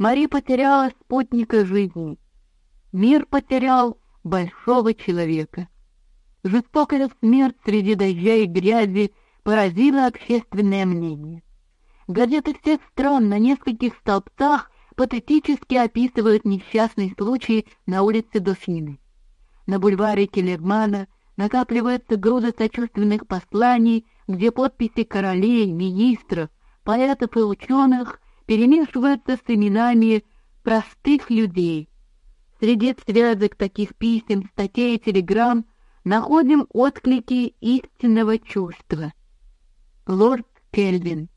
Мари потеряла спутника жизни. Мир потерял большого человека. Жестокая смерть среди дождя и грязи поразила общественное мнение. Газеты всех стран на нескольких столбцах патетически описывают несчастный случай на улице Дофины. На бульваре Келлермана накапливается груда сочувственных посланий, где подписи королей, министров, поэтов и ученых перемешиваются с именами простых людей. Среди связок таких писем, статей телеграмм находим отклики истинного чувства. Лорд Кельвин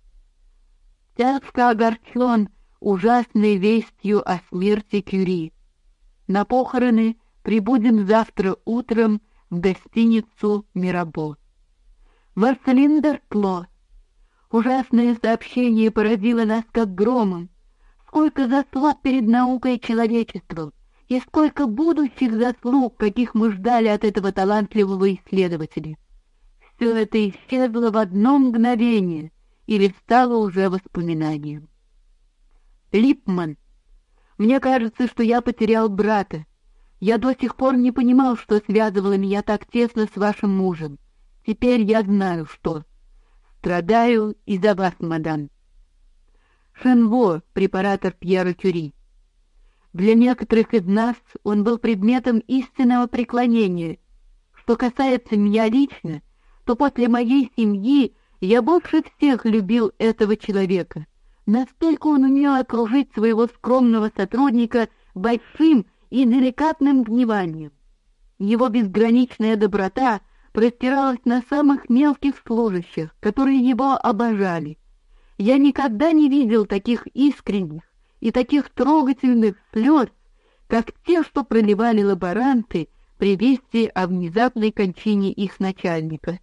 тяжко огорчен ужасной вестью о смерти Кюри. На похороны прибудем завтра утром в гостиницу Мирабо. Марселин Дертло. Ужасное сообщение поразило нас как громом. Сколько заслуг перед наукой и человечеством, и сколько будущих заслуг, каких мы ждали от этого талантливого исследователя. Все это исчезло в одно мгновение или стало уже воспоминанием. Липман. Мне кажется, что я потерял брата. Я до сих пор не понимал, что связывало меня так тесно с вашим мужем. Теперь я знаю, что. Страдаю из-за вас, мадам. Шенво, препаратор Пьера Кюри. Для некоторых из нас он был предметом истинного преклонения. Что касается меня лично, то после моей семьи я больше всех любил этого человека. Настолько он умел окружить своего скромного сотрудника большим и деликатным вниманием. Его безграничная доброта простиралась на самых мелких служащих, которые его обожали. Я никогда не видел таких искренних и таких трогательных слез, как те, что проливали лаборанты при вести о внезапной кончине их начальника.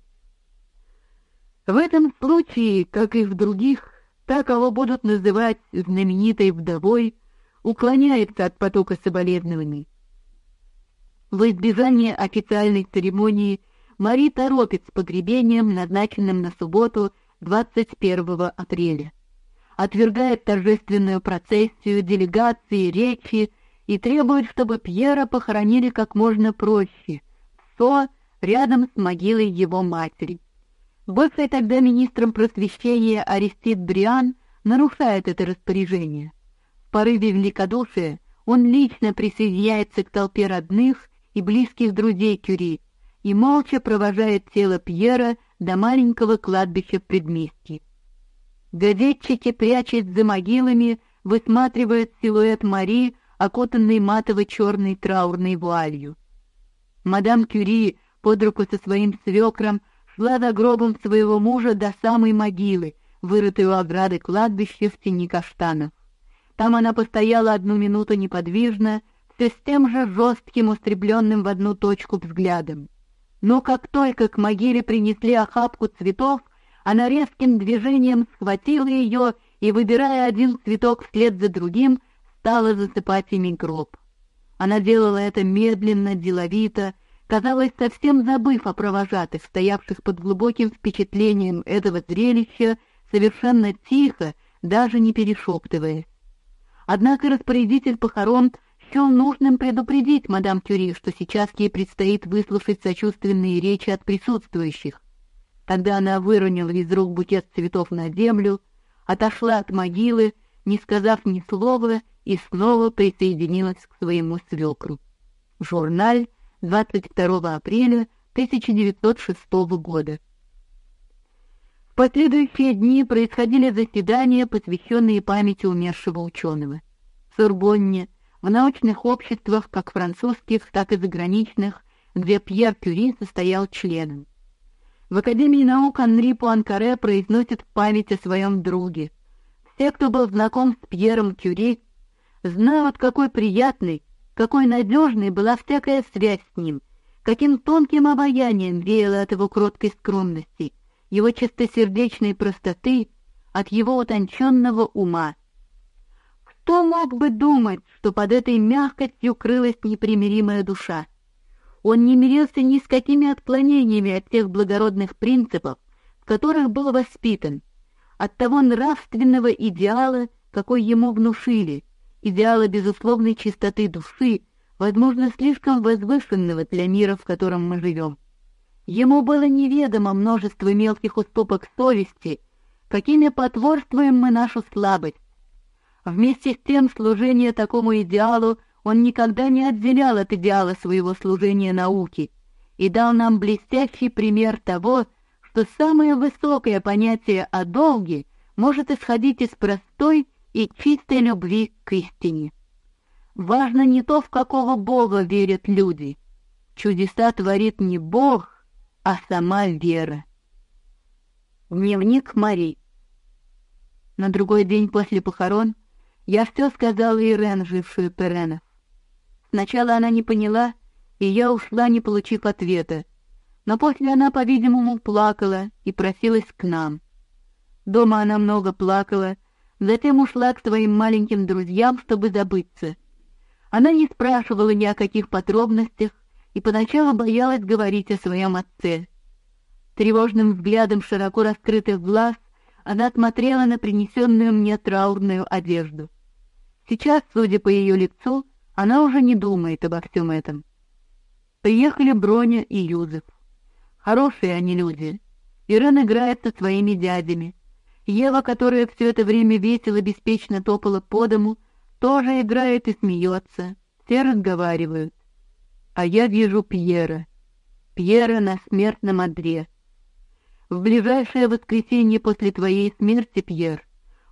В этом случае, как и в других, та, кого будут называть знаменитой вдовой, уклоняется от потока соболезнований. В избежание официальной церемонии Мари торопит с погребением, назначенным на субботу 21 апреля. Отвергает торжественную процессию, делегации, речи и требует, чтобы Пьера похоронили как можно проще, Со, рядом с могилой его матери. Бывший тогда министром просвещения Аристид Бриан нарушает это распоряжение. В порыве великодушия он лично присоединяется к толпе родных и близких друзей Кюри и молча провожает тело Пьера до маленького кладбища в предместье. Газетчики, прячась за могилами, высматривают силуэт Мари, окутанный матово черной траурной вуалью. Мадам Кюри под руку со своим свекром шла за гробом своего мужа до самой могилы, вырытой у ограды кладбища в тени каштанов. Там она постояла одну минуту неподвижно, все с тем же жестким, устремленным в одну точку взглядом. Но как только к могиле принесли охапку цветов, она резким движением схватила ее и, выбирая один цветок вслед за другим, стала засыпать ими гроб. Она делала это медленно, деловито, казалось, совсем забыв о провожатых, стоявших под глубоким впечатлением этого зрелища, совершенно тихо, даже не перешептываясь. Однако распорядитель похорон счел нужным предупредить мадам Кюри, что сейчас ей предстоит выслушать сочувственные речи от присутствующих. Тогда она выронила из рук букет цветов на землю, отошла от могилы, не сказав ни слова, и снова присоединилась к своему свекру. Журналь 22 апреля 1906 года. В последующие дни происходили заседания, посвященные памяти умершего ученого. В Сорбонне, в научных обществах, как французских, так и заграничных, где Пьер Кюри состоял членом. В Академии наук Анри Пуанкаре произносит память о своем друге. Все, кто был знаком с Пьером Кюри, знают, какой приятный, какой надежной была всякая связь с ним, каким тонким обаянием веяло от его кроткой скромности, его чистосердечной простоты, от его утонченного ума. Кто мог бы думать, что под этой мягкостью крылась непримиримая душа? Он не мирился ни с какими отклонениями от тех благородных принципов, в которых был воспитан, от того нравственного идеала, какой ему внушили, идеала безусловной чистоты души, возможно, слишком возвышенного для мира, в котором мы живем. Ему было неведомо множество мелких уступок совести, какими потворствуем мы нашу слабость. Вместе с тем служение такому идеалу он никогда не отделял от идеала своего служения науке и дал нам блестящий пример того, что самое высокое понятие о долге может исходить из простой и чистой любви к истине. Важно не то, в какого Бога верят люди. Чудеса творит не Бог, а сама вера. Дневник Мари. На другой день после похорон я все сказала Ирен, жившую Перенов. Сначала она не поняла, и я ушла, не получив ответа. Но после она, по-видимому, плакала и просилась к нам. Дома она много плакала, затем ушла к своим маленьким друзьям, чтобы забыться. Она не спрашивала ни о каких подробностях, и поначалу боялась говорить о своем отце. Тревожным взглядом широко раскрытых глаз она смотрела на принесенную мне траурную одежду. Сейчас, судя по ее лицу, она уже не думает обо всем этом. Приехали Броня и Юзеф. Хорошие они люди. Ирен играет со своими дядями. Ева, которая все это время весело беспечно топала по дому, тоже играет и смеется. Все разговаривают а я вижу Пьера. Пьера на смертном одре. В ближайшее воскресенье после твоей смерти, Пьер,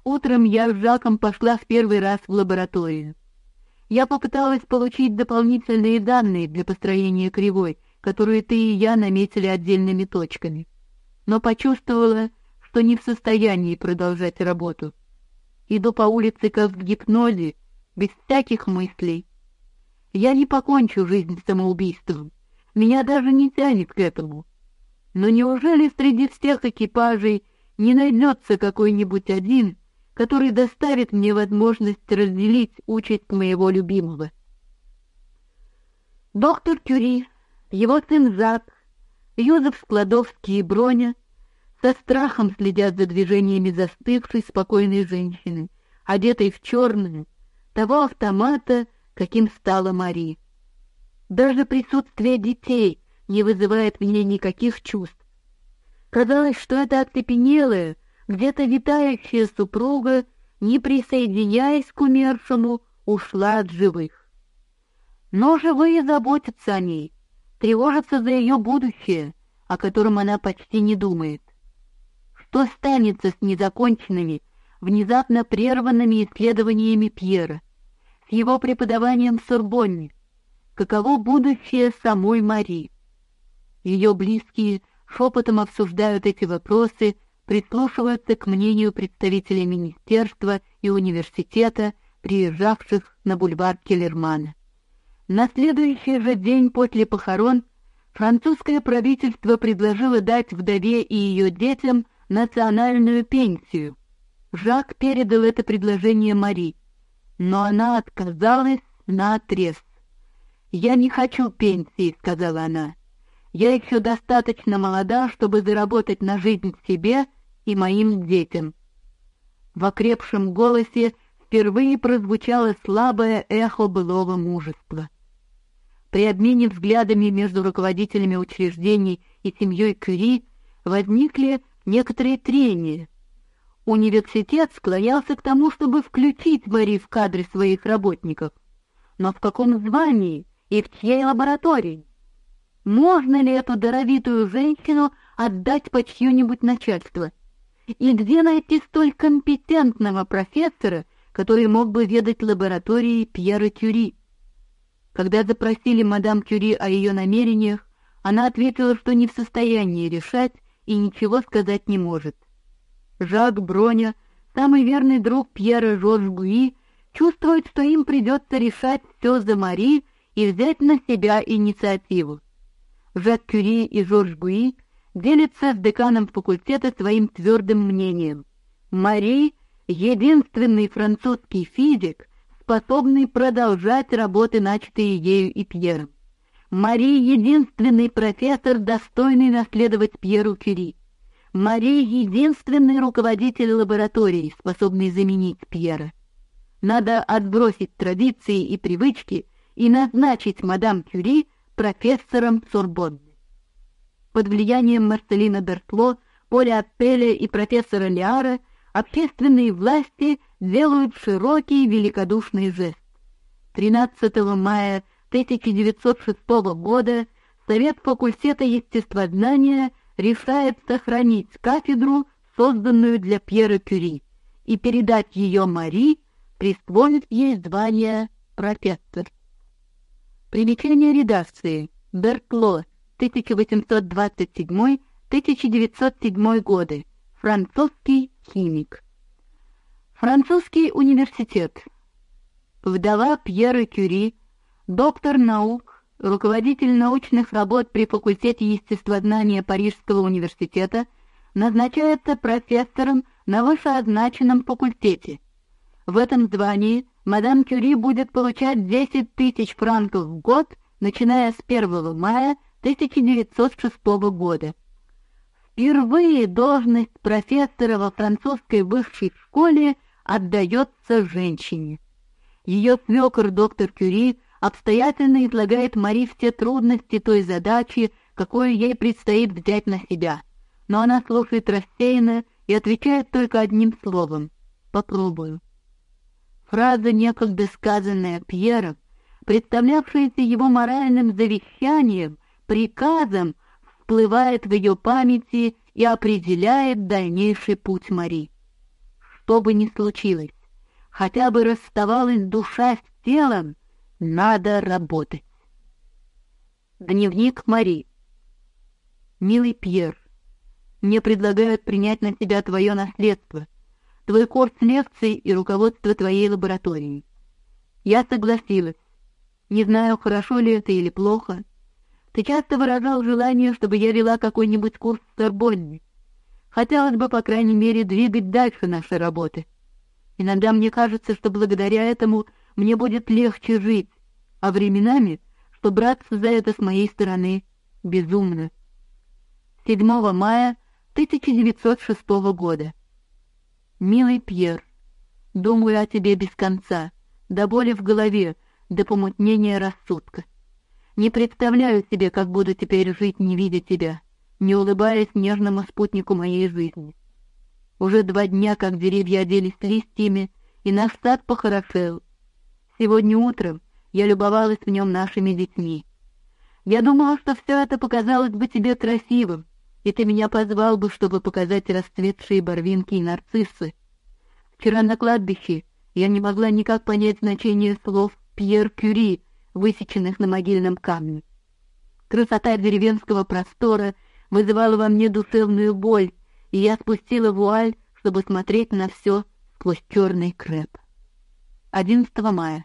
утром я с Жаком пошла в первый раз в лабораторию. Я попыталась получить дополнительные данные для построения кривой, которую ты и я наметили отдельными точками, но почувствовала, что не в состоянии продолжать работу. Иду по улице как в гипнозе, без всяких мыслей, я не покончу жизнь самоубийством. Меня даже не тянет к этому. Но неужели среди всех экипажей не найдется какой-нибудь один, который доставит мне возможность разделить участь моего любимого? Доктор Кюри, его сын Жак, Юзеф Складовский и Броня со страхом следят за движениями застывшей спокойной женщины, одетой в черное, того автомата, каким стала Мари. Даже присутствие детей не вызывает в ней никаких чувств. Казалось, что это оцепенелая, где-то витающая супруга, не присоединяясь к умершему, ушла от живых. Но живые заботятся о ней, тревожатся за ее будущее, о котором она почти не думает. Что станется с незаконченными, внезапно прерванными исследованиями Пьера? с его преподаванием в Сорбонне, каково будущее самой Мари. Ее близкие шепотом обсуждают эти вопросы, прислушиваются к мнению представителей министерства и университета, приезжавших на бульвар Келлермана. На следующий же день после похорон французское правительство предложило дать вдове и ее детям национальную пенсию. Жак передал это предложение Мари но она отказалась наотрез. «Я не хочу пенсии», — сказала она. «Я еще достаточно молода, чтобы заработать на жизнь себе и моим детям». В окрепшем голосе впервые прозвучало слабое эхо былого мужества. При обмене взглядами между руководителями учреждений и семьей Кюри возникли некоторые трения — Университет склонялся к тому, чтобы включить Мари в кадры своих работников. Но в каком звании и в чьей лаборатории? Можно ли эту даровитую женщину отдать под чье-нибудь начальство? И где найти столь компетентного профессора, который мог бы ведать лабораторией Пьера Кюри? Когда запросили мадам Кюри о ее намерениях, она ответила, что не в состоянии решать и ничего сказать не может. Жак Броня, самый верный друг Пьера Жорж Гуи, чувствует, что им придется решать все за Мари и взять на себя инициативу. Жак Кюри и Жорж Гуи делятся с деканом факультета своим твердым мнением. Мари — единственный французский физик, способный продолжать работы, начатые ею и Пьером. Мари — единственный профессор, достойный наследовать Пьеру Кюри. Мари — единственный руководитель лаборатории, способный заменить Пьера. Надо отбросить традиции и привычки и назначить мадам Кюри профессором Сорбонны. Под влиянием Марселина Бертло, Поля Аппеля и профессора Лиара общественные власти делают широкий великодушный жест. 13 мая 1906 года Совет факультета естествознания решает сохранить кафедру, созданную для Пьера Кюри, и передать ее Мари, присвоив ей звание профессор. Примечание редакции. Беркло, 1827-1907 годы. Французский химик. Французский университет. Вдова Пьера Кюри, доктор наук, руководитель научных работ при факультете естествознания Парижского университета, назначается профессором на вышеозначенном факультете. В этом звании мадам Кюри будет получать 10 тысяч франков в год, начиная с 1 мая 1906 года. Впервые должность профессора во французской высшей школе отдается женщине. Ее свекор доктор Кюри обстоятельно излагает Мари все трудности той задачи, какую ей предстоит взять на себя. Но она слушает рассеянно и отвечает только одним словом: "Попробую". Фраза, некогда сказанная Пьером, представлявшаяся его моральным завещанием, приказом, всплывает в ее памяти и определяет дальнейший путь Мари. Что бы ни случилось, хотя бы расставалась душа с телом, надо работать. Дневник Мари. Милый Пьер, мне предлагают принять на себя твое наследство — твой курс лекций и руководство твоей лабораторией. Я согласилась. Не знаю, хорошо ли это или плохо. Ты часто выражал желание, чтобы я вела какой-нибудь курс в Сорбонне. Хотелось бы, по крайней мере, двигать дальше наши работы. Иногда мне кажется, что благодаря этому мне будет легче жить, а временами, что браться за это с моей стороны безумно. 7 мая 1906 года. Милый Пьер, думаю о тебе без конца, до боли в голове, до помутнения рассудка. Не представляю себе, как буду теперь жить, не видя тебя, не улыбаясь нежному спутнику моей жизни. Уже два дня, как деревья оделись листьями, и наш сад похорошел. Сегодня утром я любовалась в нем нашими детьми. Я думала, что все это показалось бы тебе красивым, и ты меня позвал бы, чтобы показать расцветшие барвинки и нарциссы. Вчера на кладбище я не могла никак понять значение слов Пьер Кюри, высеченных на могильном камне. Красота деревенского простора вызывала во мне душевную боль, и я спустила вуаль, чтобы смотреть на все сквозь черный креп. 11 мая.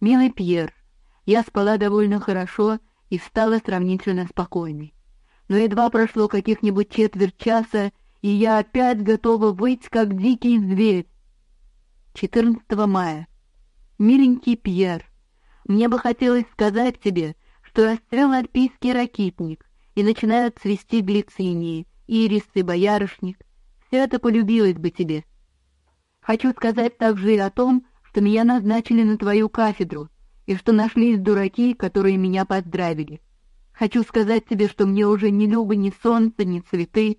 Милый Пьер, я спала довольно хорошо и встала сравнительно спокойной но едва прошло каких-нибудь четверть часа, и я опять готова выйти, как дикий зверь. 14 мая. Миленький Пьер, мне бы хотелось сказать тебе, что расцвел альпийский ракитник, и начинают цвести глицинии, ирисы, боярышник. Все это полюбилось бы тебе. Хочу сказать также и о том, что меня назначили на твою кафедру, и что нашлись дураки, которые меня поздравили. Хочу сказать тебе, что мне уже не любо ни солнце, ни цветы.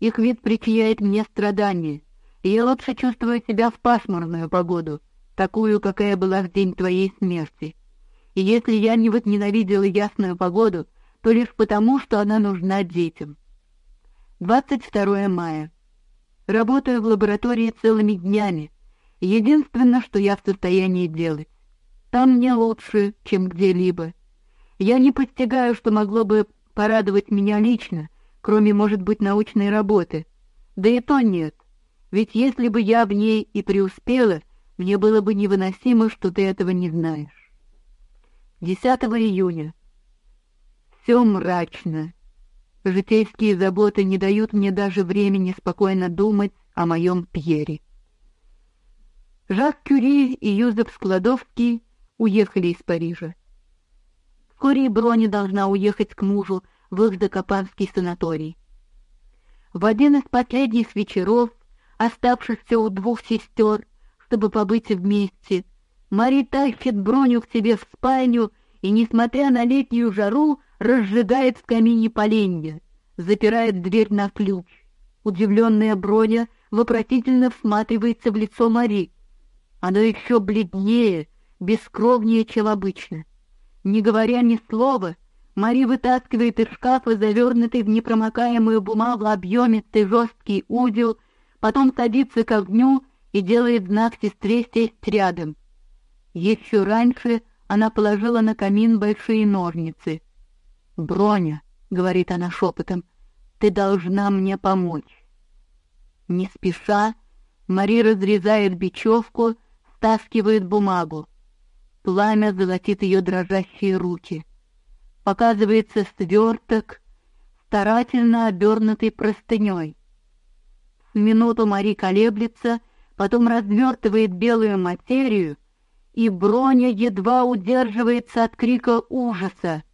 Их вид причиняет мне страдания, и я лучше чувствую себя в пасмурную погоду, такую, какая была в день твоей смерти. И если я не вот ненавидела ясную погоду, то лишь потому, что она нужна детям. 22 мая. Работаю в лаборатории целыми днями. Единственное, что я в состоянии делать. Там мне лучше, чем где-либо. Я не постигаю, что могло бы порадовать меня лично, кроме, может быть, научной работы. Да и то нет. Ведь если бы я в ней и преуспела, мне было бы невыносимо, что ты этого не знаешь. 10 июня. Все мрачно. Житейские заботы не дают мне даже времени спокойно думать о моем Пьере. Жак Кюри и Юзеф Складовский уехали из Парижа. Вскоре Броня должна уехать к мужу в их закопанский санаторий. В один из последних вечеров, оставшихся у двух сестер, чтобы побыть вместе. Мари тащит Броню к себе в спальню и, несмотря на летнюю жару, разжигает в камине поленья, запирает дверь на ключ. Удивленная Броня вопросительно всматривается в лицо Мари. Оно еще бледнее, бескровнее, чем обычно. Не говоря ни слова, Мари вытаскивает из шкафа завернутый в непромокаемую бумагу объемистый жесткий узел, потом садится к огню и делает знак сестре сесть рядом. Еще раньше она положила на камин большие ножницы. «Броня», — говорит она шепотом, — «ты должна мне помочь». Не спеша Мари разрезает бечевку, стаскивает бумагу. Пламя золотит ее дрожащие руки. Показывается сверток, старательно обернутый простыней. Минуту Мари колеблется, потом развертывает белую материю, и Броня едва удерживается от крика ужаса.